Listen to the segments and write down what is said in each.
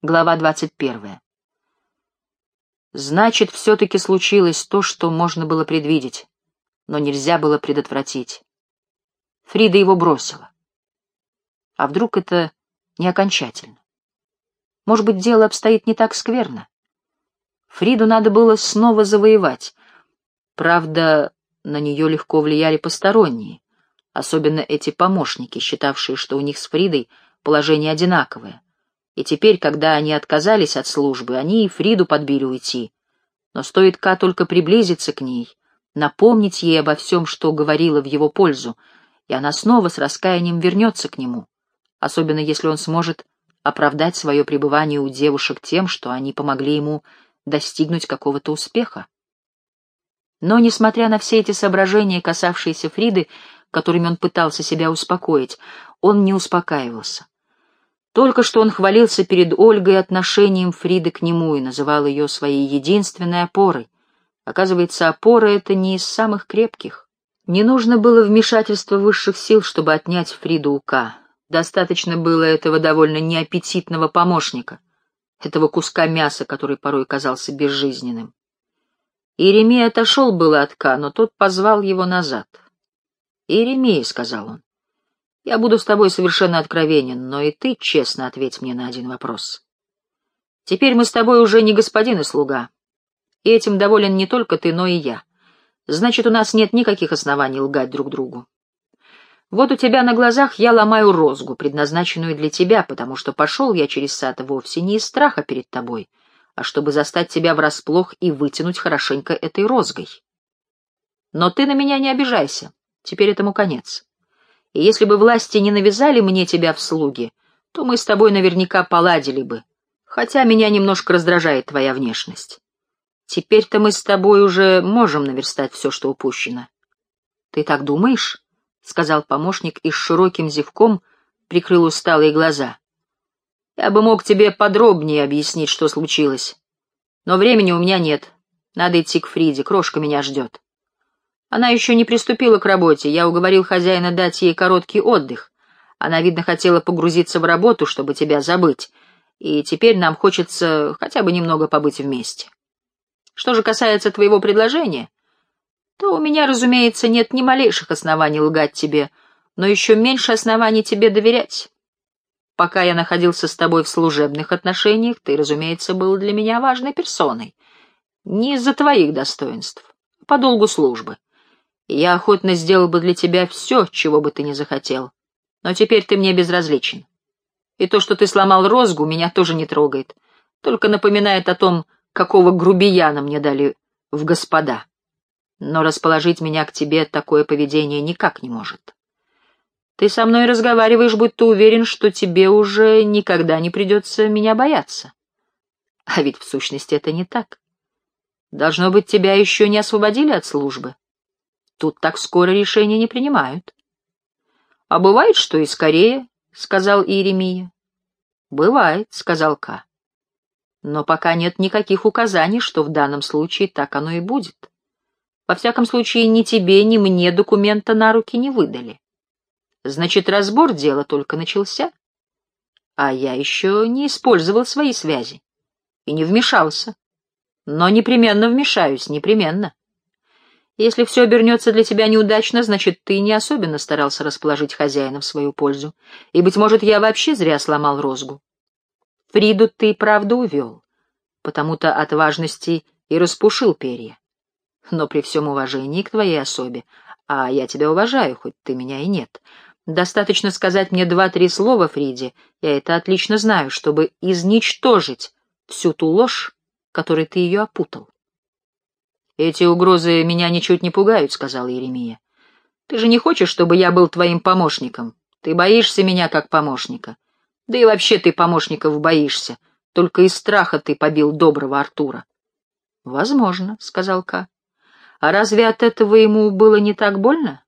Глава двадцать первая. Значит, все-таки случилось то, что можно было предвидеть, но нельзя было предотвратить. Фрида его бросила. А вдруг это не окончательно? Может быть, дело обстоит не так скверно? Фриду надо было снова завоевать. Правда, на нее легко влияли посторонние, особенно эти помощники, считавшие, что у них с Фридой положение одинаковое. И теперь, когда они отказались от службы, они и Фриду подбили уйти. Но стоит Ка только приблизиться к ней, напомнить ей обо всем, что говорила в его пользу, и она снова с раскаянием вернется к нему, особенно если он сможет оправдать свое пребывание у девушек тем, что они помогли ему достигнуть какого-то успеха. Но, несмотря на все эти соображения, касавшиеся Фриды, которыми он пытался себя успокоить, он не успокаивался. Только что он хвалился перед Ольгой отношением Фриды к нему и называл ее своей единственной опорой. Оказывается, опора эта не из самых крепких. Не нужно было вмешательства высших сил, чтобы отнять Фриду у Ка. Достаточно было этого довольно неаппетитного помощника, этого куска мяса, который порой казался безжизненным. Иеремия отошел было от Ка, но тот позвал его назад. «Иеремия», — сказал он, — «я буду с тобой совершенно откровенен, но и ты честно ответь мне на один вопрос. Теперь мы с тобой уже не господин и слуга, и этим доволен не только ты, но и я. Значит, у нас нет никаких оснований лгать друг другу. Вот у тебя на глазах я ломаю розгу, предназначенную для тебя, потому что пошел я через сад вовсе не из страха перед тобой, а чтобы застать тебя врасплох и вытянуть хорошенько этой розгой. Но ты на меня не обижайся, теперь этому конец. И если бы власти не навязали мне тебя в слуги, то мы с тобой наверняка поладили бы, хотя меня немножко раздражает твоя внешность. Теперь-то мы с тобой уже можем наверстать все, что упущено. Ты так думаешь? — сказал помощник и с широким зевком прикрыл усталые глаза. «Я бы мог тебе подробнее объяснить, что случилось. Но времени у меня нет. Надо идти к Фриде, крошка меня ждет. Она еще не приступила к работе, я уговорил хозяина дать ей короткий отдых. Она, видно, хотела погрузиться в работу, чтобы тебя забыть, и теперь нам хочется хотя бы немного побыть вместе. Что же касается твоего предложения, то у меня, разумеется, нет ни малейших оснований лгать тебе, но еще меньше оснований тебе доверять. Пока я находился с тобой в служебных отношениях, ты, разумеется, был для меня важной персоной. Не из-за твоих достоинств, а по долгу службы. Я охотно сделал бы для тебя все, чего бы ты ни захотел. Но теперь ты мне безразличен. И то, что ты сломал розгу, меня тоже не трогает, только напоминает о том, какого грубияна мне дали в господа но расположить меня к тебе такое поведение никак не может. Ты со мной разговариваешь, будто уверен, что тебе уже никогда не придется меня бояться. А ведь в сущности это не так. Должно быть, тебя еще не освободили от службы. Тут так скоро решения не принимают. — А бывает, что и скорее, — сказал Иеремия. — Бывает, — сказал Ка. Но пока нет никаких указаний, что в данном случае так оно и будет. Во всяком случае, ни тебе, ни мне документа на руки не выдали. Значит, разбор дела только начался. А я еще не использовал свои связи и не вмешался. Но непременно вмешаюсь, непременно. Если все обернется для тебя неудачно, значит, ты не особенно старался расположить хозяина в свою пользу. И, быть может, я вообще зря сломал розгу. Фриду ты правда увел, потому-то от важности и распушил перья но при всем уважении к твоей особе, а я тебя уважаю, хоть ты меня и нет. Достаточно сказать мне два-три слова, Фриди, я это отлично знаю, чтобы изничтожить всю ту ложь, которой ты ее опутал. «Эти угрозы меня ничуть не пугают», — сказал Еремия. «Ты же не хочешь, чтобы я был твоим помощником? Ты боишься меня как помощника. Да и вообще ты помощников боишься. Только из страха ты побил доброго Артура». «Возможно», — сказал Ка. А разве от этого ему было не так больно?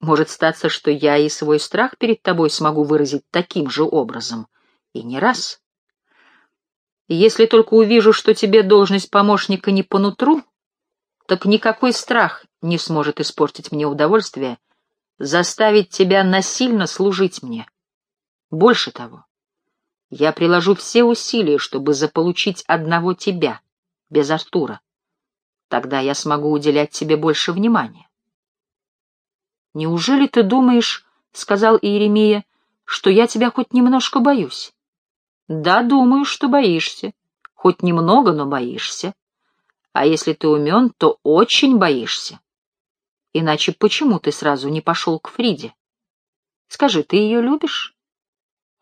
Может статься, что я и свой страх перед тобой смогу выразить таким же образом. И не раз. если только увижу, что тебе должность помощника не по нутру, так никакой страх не сможет испортить мне удовольствие заставить тебя насильно служить мне. Больше того, Я приложу все усилия, чтобы заполучить одного тебя, без Артура. Тогда я смогу уделять тебе больше внимания. «Неужели ты думаешь, — сказал Иеремия, — что я тебя хоть немножко боюсь?» «Да, думаю, что боишься. Хоть немного, но боишься. А если ты умен, то очень боишься. Иначе почему ты сразу не пошел к Фриде? Скажи, ты ее любишь?»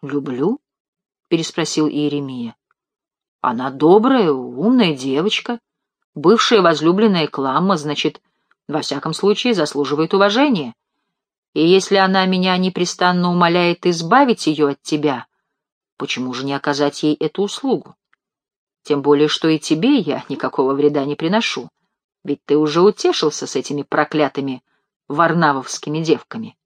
«Люблю?» — переспросил Иеремия. «Она добрая, умная девочка, бывшая возлюбленная Кламма, значит, во всяком случае заслуживает уважения. И если она меня непрестанно умоляет избавить ее от тебя, почему же не оказать ей эту услугу? Тем более, что и тебе я никакого вреда не приношу, ведь ты уже утешился с этими проклятыми варнавовскими девками.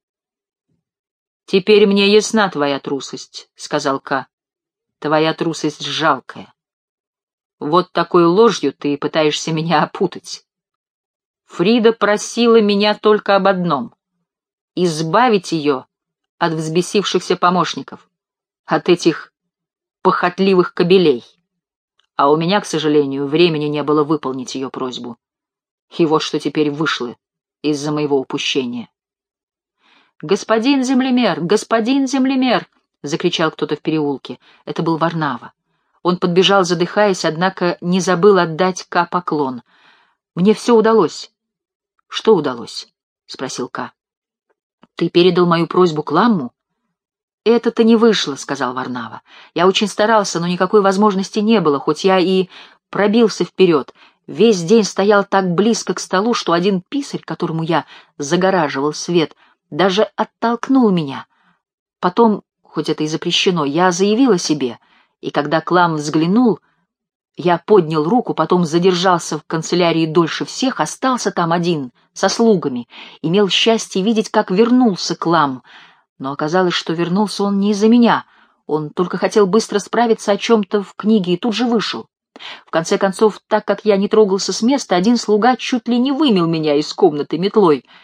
«Теперь мне ясна твоя трусость», — сказал Ка. «Твоя трусость жалкая. Вот такой ложью ты пытаешься меня опутать. Фрида просила меня только об одном — избавить ее от взбесившихся помощников, от этих похотливых кобелей. А у меня, к сожалению, времени не было выполнить ее просьбу. И вот что теперь вышло из-за моего упущения. «Господин землемер! Господин землемер!» — закричал кто-то в переулке. Это был Варнава. Он подбежал, задыхаясь, однако не забыл отдать Ка поклон. «Мне все удалось». «Что удалось?» — спросил Ка. «Ты передал мою просьбу Кламму?» «Это-то не вышло», — сказал Варнава. «Я очень старался, но никакой возможности не было, хоть я и пробился вперед. Весь день стоял так близко к столу, что один писарь, которому я загораживал свет, даже оттолкнул меня. Потом, хоть это и запрещено, я заявил о себе, и когда Клам взглянул, я поднял руку, потом задержался в канцелярии дольше всех, остался там один, со слугами, имел счастье видеть, как вернулся Клам, но оказалось, что вернулся он не из-за меня, он только хотел быстро справиться о чем-то в книге и тут же вышел. В конце концов, так как я не трогался с места, один слуга чуть ли не вымел меня из комнаты метлой —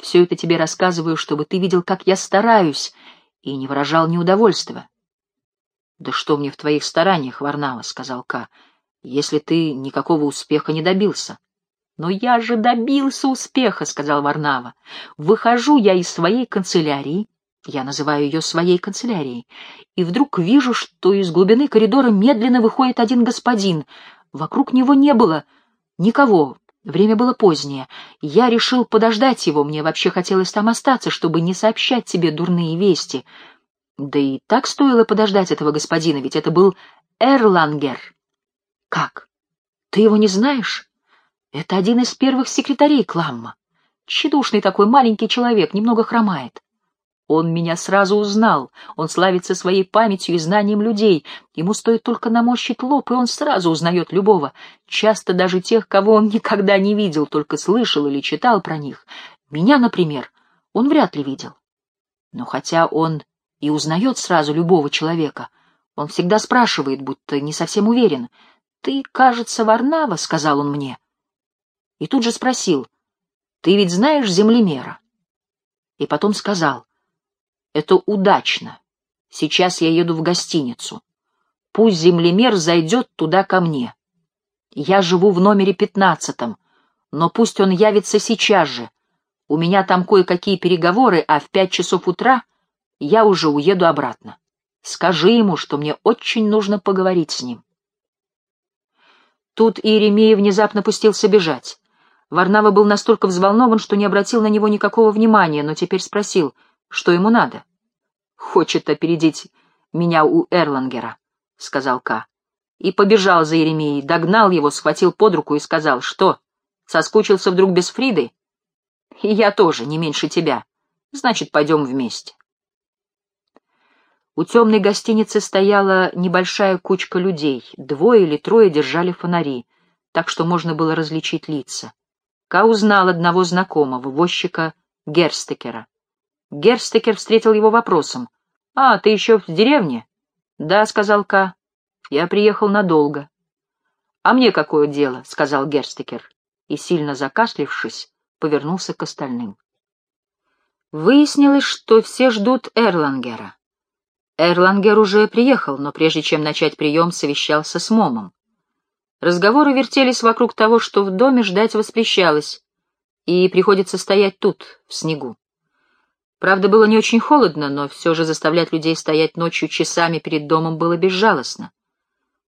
все это тебе рассказываю, чтобы ты видел, как я стараюсь, и не выражал неудовольствия. — Да что мне в твоих стараниях, Варнава, — сказал Ка, — если ты никакого успеха не добился. — Но я же добился успеха, — сказал Варнава. — Выхожу я из своей канцелярии, я называю ее своей канцелярией, и вдруг вижу, что из глубины коридора медленно выходит один господин. Вокруг него не было никого, Время было позднее. Я решил подождать его, мне вообще хотелось там остаться, чтобы не сообщать тебе дурные вести. Да и так стоило подождать этого господина, ведь это был Эрлангер. Как? Ты его не знаешь? Это один из первых секретарей Кламма. Тщедушный такой маленький человек, немного хромает. Он меня сразу узнал. Он славится своей памятью и знанием людей. Ему стоит только наморщить лоб, и он сразу узнает любого. Часто даже тех, кого он никогда не видел, только слышал или читал про них. Меня, например, он вряд ли видел. Но хотя он и узнает сразу любого человека, он всегда спрашивает, будто не совсем уверен. «Ты, кажется, Варнава», — сказал он мне. И тут же спросил, «Ты ведь знаешь землемера?» И потом сказал, это удачно. Сейчас я еду в гостиницу. Пусть землемер зайдет туда ко мне. Я живу в номере пятнадцатом, но пусть он явится сейчас же. У меня там кое-какие переговоры, а в пять часов утра я уже уеду обратно. Скажи ему, что мне очень нужно поговорить с ним. Тут Иеремия внезапно пустился бежать. Варнава был настолько взволнован, что не обратил на него никакого внимания, но теперь спросил — что ему надо? Хочет опередить меня у Эрлангера, — сказал Ка. И побежал за Еремией, догнал его, схватил под руку и сказал, что, соскучился вдруг без Фриды? И я тоже, не меньше тебя. Значит, пойдем вместе. У темной гостиницы стояла небольшая кучка людей, двое или трое держали фонари, так что можно было различить лица. Ка узнал одного знакомого, возчика Герстекера. Герстекер встретил его вопросом. «А, ты еще в деревне?» «Да», — сказал Ка. «Я приехал надолго». «А мне какое дело?» — сказал Герстекер. И, сильно закашлившись, повернулся к остальным. Выяснилось, что все ждут Эрлангера. Эрлангер уже приехал, но прежде чем начать прием, совещался с Момом. Разговоры вертелись вокруг того, что в доме ждать воспрещалось, и приходится стоять тут, в снегу. Правда, было не очень холодно, но все же заставлять людей стоять ночью часами перед домом было безжалостно.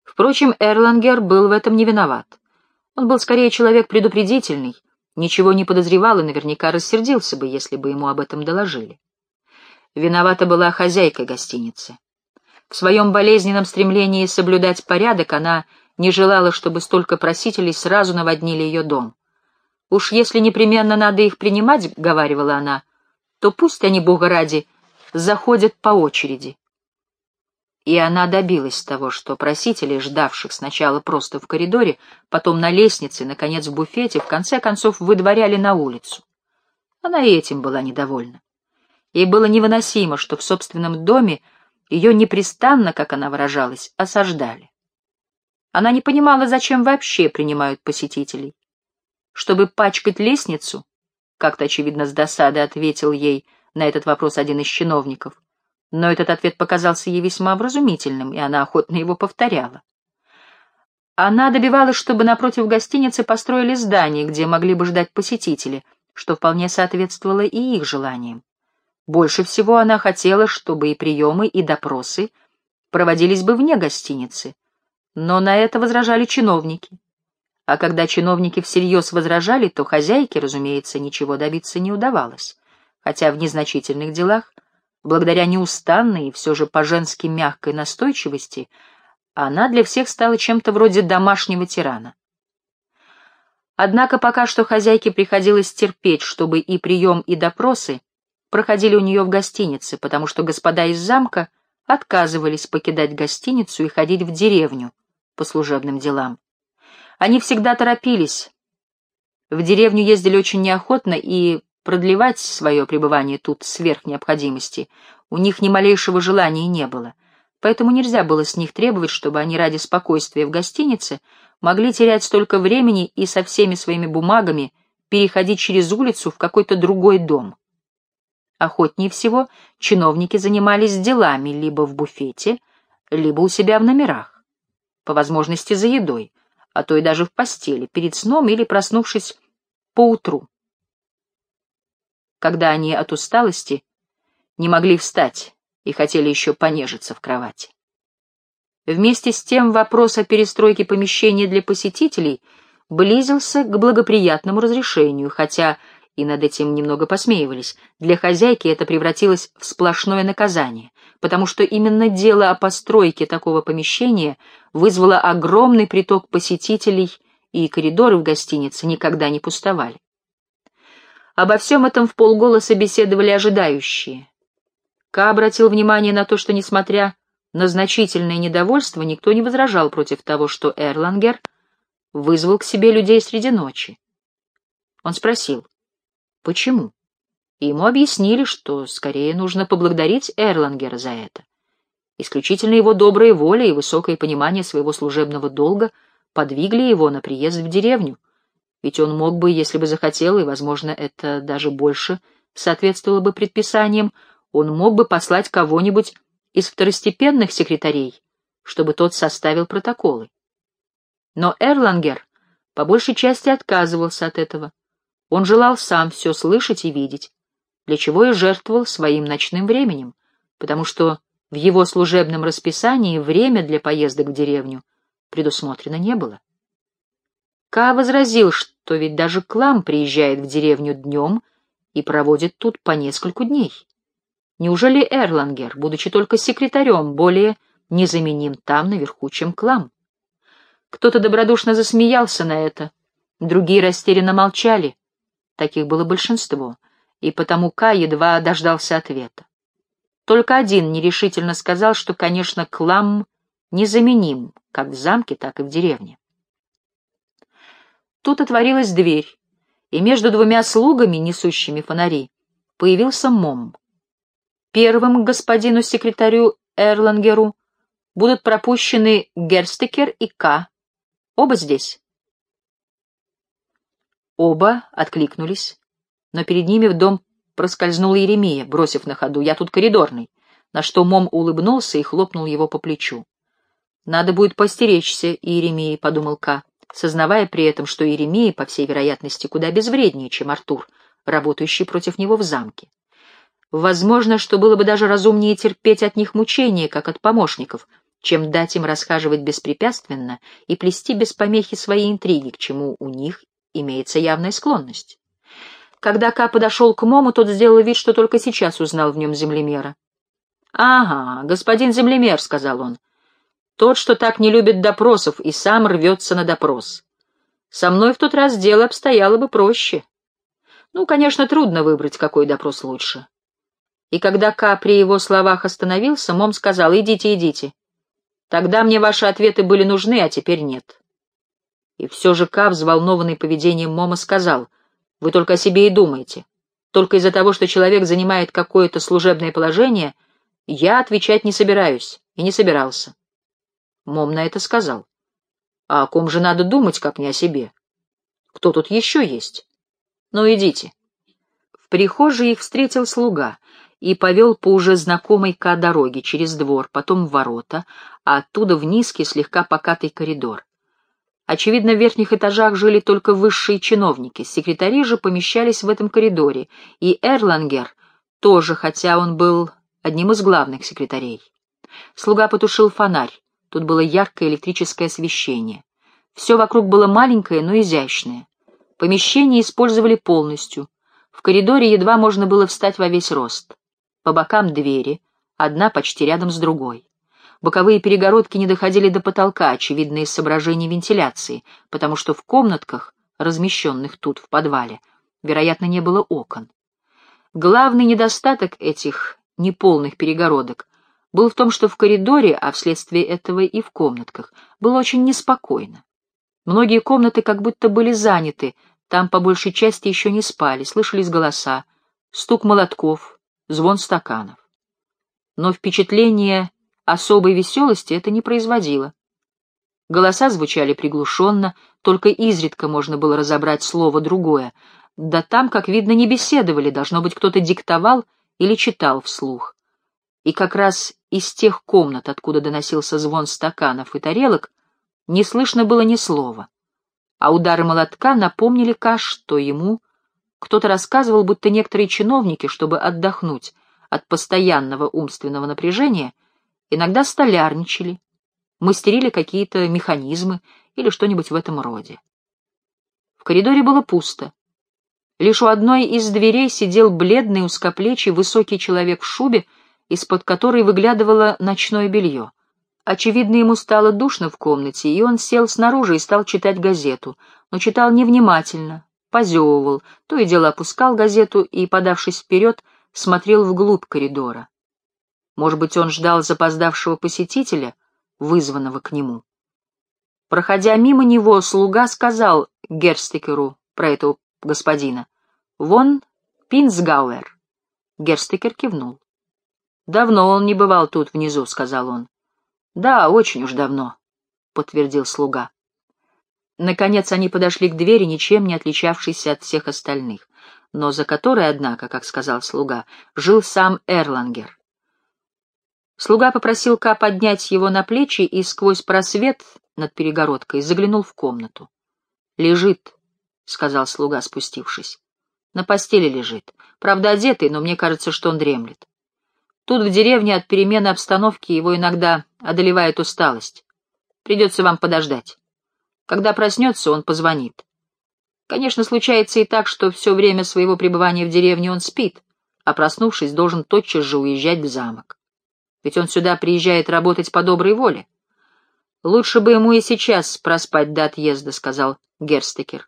Впрочем, Эрлангер был в этом не виноват. Он был скорее человек предупредительный, ничего не подозревал и наверняка рассердился бы, если бы ему об этом доложили. Виновата была хозяйка гостиницы. В своем болезненном стремлении соблюдать порядок она не желала, чтобы столько просителей сразу наводнили ее дом. «Уж если непременно надо их принимать, — говаривала она, — то пусть они, Бога ради, заходят по очереди». И она добилась того, что просителей, ждавших сначала просто в коридоре, потом на лестнице, наконец в буфете, в конце концов выдворяли на улицу. Она и этим была недовольна. Ей было невыносимо, что в собственном доме ее непрестанно, как она выражалась, осаждали. Она не понимала, зачем вообще принимают посетителей. Чтобы пачкать лестницу, как-то, очевидно, с досадой ответил ей на этот вопрос один из чиновников. Но этот ответ показался ей весьма образумительным, и она охотно его повторяла. Она добивалась, чтобы напротив гостиницы построили здание, где могли бы ждать посетители, что вполне соответствовало и их желаниям. Больше всего она хотела, чтобы и приемы, и допросы проводились бы вне гостиницы, но на это возражали чиновники. А когда чиновники всерьез возражали, то хозяйке, разумеется, ничего добиться не удавалось, хотя в незначительных делах, благодаря неустанной и все же по-женски мягкой настойчивости, она для всех стала чем-то вроде домашнего тирана. Однако пока что хозяйке приходилось терпеть, чтобы и прием, и допросы проходили у нее в гостинице, потому что господа из замка отказывались покидать гостиницу и ходить в деревню по служебным делам. Они всегда торопились. В деревню ездили очень неохотно, и продлевать свое пребывание тут сверх необходимости у них ни малейшего желания не было, поэтому нельзя было с них требовать, чтобы они ради спокойствия в гостинице могли терять столько времени и со всеми своими бумагами переходить через улицу в какой-то другой дом. Охотнее всего чиновники занимались делами либо в буфете, либо у себя в номерах, по возможности за едой, а то и даже в постели, перед сном или проснувшись поутру. Когда они от усталости не могли встать и хотели еще понежиться в кровати. Вместе с тем вопрос о перестройке помещения для посетителей близился к благоприятному разрешению, хотя и над этим немного посмеивались. Для хозяйки это превратилось в сплошное наказание, потому что именно дело о постройке такого помещения вызвало огромный приток посетителей, и коридоры в гостинице никогда не пустовали. Обо всем этом в полголоса беседовали ожидающие. Ка обратил внимание на то, что, несмотря на значительное недовольство, никто не возражал против того, что Эрлангер вызвал к себе людей среди ночи. Он спросил, Почему? И ему объяснили, что скорее нужно поблагодарить Эрлангера за это. Исключительно его добрая воля и высокое понимание своего служебного долга подвигли его на приезд в деревню, ведь он мог бы, если бы захотел, и, возможно, это даже больше соответствовало бы предписаниям, он мог бы послать кого-нибудь из второстепенных секретарей, чтобы тот составил протоколы. Но Эрлангер по большей части отказывался от этого. Он желал сам все слышать и видеть, для чего и жертвовал своим ночным временем, потому что в его служебном расписании время для поездок в деревню предусмотрено не было. Ка возразил, что ведь даже Клам приезжает в деревню днем и проводит тут по нескольку дней. Неужели Эрлангер, будучи только секретарем, более незаменим там наверху, чем Клам? Кто-то добродушно засмеялся на это, другие растерянно молчали, Таких было большинство, и потому Ка едва дождался ответа. Только один нерешительно сказал, что, конечно, клам незаменим как в замке, так и в деревне. Тут отворилась дверь, и между двумя слугами, несущими фонари, появился Мом. Первым господину секретарю Эрлангеру будут пропущены Герстекер и К. Оба здесь. Оба откликнулись, но перед ними в дом проскользнул Еремия, бросив на ходу «Я тут коридорный». на что Мом улыбнулся и хлопнул его по плечу. «Надо будет постеречься Иеремии», — подумал Ка, сознавая при этом, что Иеремия, по всей вероятности, куда безвреднее, чем Артур, работающий против него в замке. Возможно, что было бы даже разумнее терпеть от них мучения, как от помощников, чем дать им расхаживать беспрепятственно и плести без помехи свои интриги, к чему у них имеется явная склонность. Когда Ка подошел к Мому, тот сделал вид, что только сейчас узнал в нем землемера. «Ага, господин землемер», — сказал он, — «тот, что так не любит допросов и сам рвется на допрос. Со мной в тот раз дело обстояло бы проще. Ну, конечно, трудно выбрать, какой допрос лучше». И когда Ка при его словах остановился, Мом сказал «Идите, идите. Тогда мне ваши ответы были нужны, а теперь нет». И все же Ка, взволнованный поведением Мома, сказал «Вы только о себе и думаете. Только из-за того, что человек занимает какое-то служебное положение — я отвечать не собираюсь и не собирался. Мом на это сказал. А о ком же надо думать, как не о себе? Кто тут еще есть? Ну, идите. В прихожей их встретил слуга и повел по уже знакомой Ка дороге через двор, потом в ворота, а оттуда в низкий, слегка покатый коридор. Очевидно, в верхних этажах жили только высшие чиновники, секретари же помещались в этом коридоре, и Эрлангер тоже, хотя он был одним из главных секретарей. Слуга потушил фонарь, тут было яркое электрическое освещение. Все вокруг было маленькое, но изящное. Помещение использовали полностью. В коридоре едва можно было встать во весь рост. По бокам двери, одна почти рядом с другой. Боковые перегородки не доходили до потолка, очевидно, из соображений вентиляции, потому что в комнатках, размещенных тут, в подвале, вероятно, не было окон. Главный недостаток этих неполных перегородок был в том, что в коридоре, а вследствие этого и в комнатках, было очень неспокойно. Многие комнаты как будто были заняты, там по большей части еще не спали, слышались голоса, стук молотков, звон стаканов. Но впечатление особой веселости это не производило. Голоса звучали приглушенно, только изредка можно было разобрать слово другое, да там, как видно, не беседовали, должно быть, кто-то диктовал или читал вслух. И как раз из тех комнат, откуда доносился звон стаканов и тарелок, не слышно было ни слова. А удары молотка напомнили Каш, что ему кто-то рассказывал, будто некоторые чиновники, чтобы отдохнуть от постоянного умственного напряжения, иногда столярничали, мастерили какие-то механизмы или что-нибудь в этом роде. В коридоре было пусто. Лишь у одной из дверей сидел бледный, узкоплечий, высокий человек в шубе, из-под которой выглядывало ночное белье. Очевидно, ему стало душно в комнате, и он сел снаружи и стал читать газету, но читал невнимательно, позевывал, то и дело опускал газету и, подавшись вперед, смотрел вглубь коридора. Может быть, он ждал запоздавшего посетителя, вызванного к нему. Проходя мимо него, слуга сказал Герстекеру про этого господина. «Вон Пинсгауэр». Герстекер кивнул. «Давно он не бывал тут внизу», — сказал он. «Да, очень уж давно», — подтвердил слуга. Наконец они подошли к двери, ничем не отличавшейся от всех остальных, но за которой, однако, как сказал слуга, жил сам Эрлангер. Слуга попросил Ка поднять его на плечи и сквозь просвет над перегородкой заглянул в комнату. «Лежит», — сказал слуга, спустившись. На постели лежит. Правда, одетый, но мне кажется, что он дремлет. Тут в деревне от перемены обстановки его иногда одолевает усталость. Придется вам подождать. Когда проснется, он позвонит. Конечно, случается и так, что все время своего пребывания в деревне он спит, а проснувшись, должен тотчас же уезжать в замок. Ведь он сюда приезжает работать по доброй воле. Лучше бы ему и сейчас проспать до отъезда, — сказал Герстекер.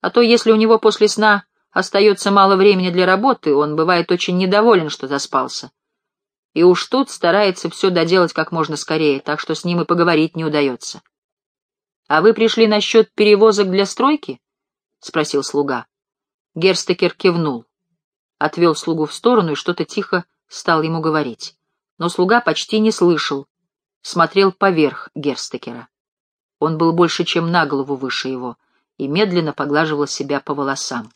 А то, если у него после сна остается мало времени для работы, он бывает очень недоволен, что заспался. И уж тут старается все доделать как можно скорее, так что с ним и поговорить не удается. — А вы пришли насчет перевозок для стройки? — спросил слуга. Герстекер кивнул, отвел слугу в сторону и что-то тихо стал ему говорить. Но слуга почти не слышал, смотрел поверх Герстекера. Он был больше, чем на голову выше его — и медленно поглаживал себя по волосам.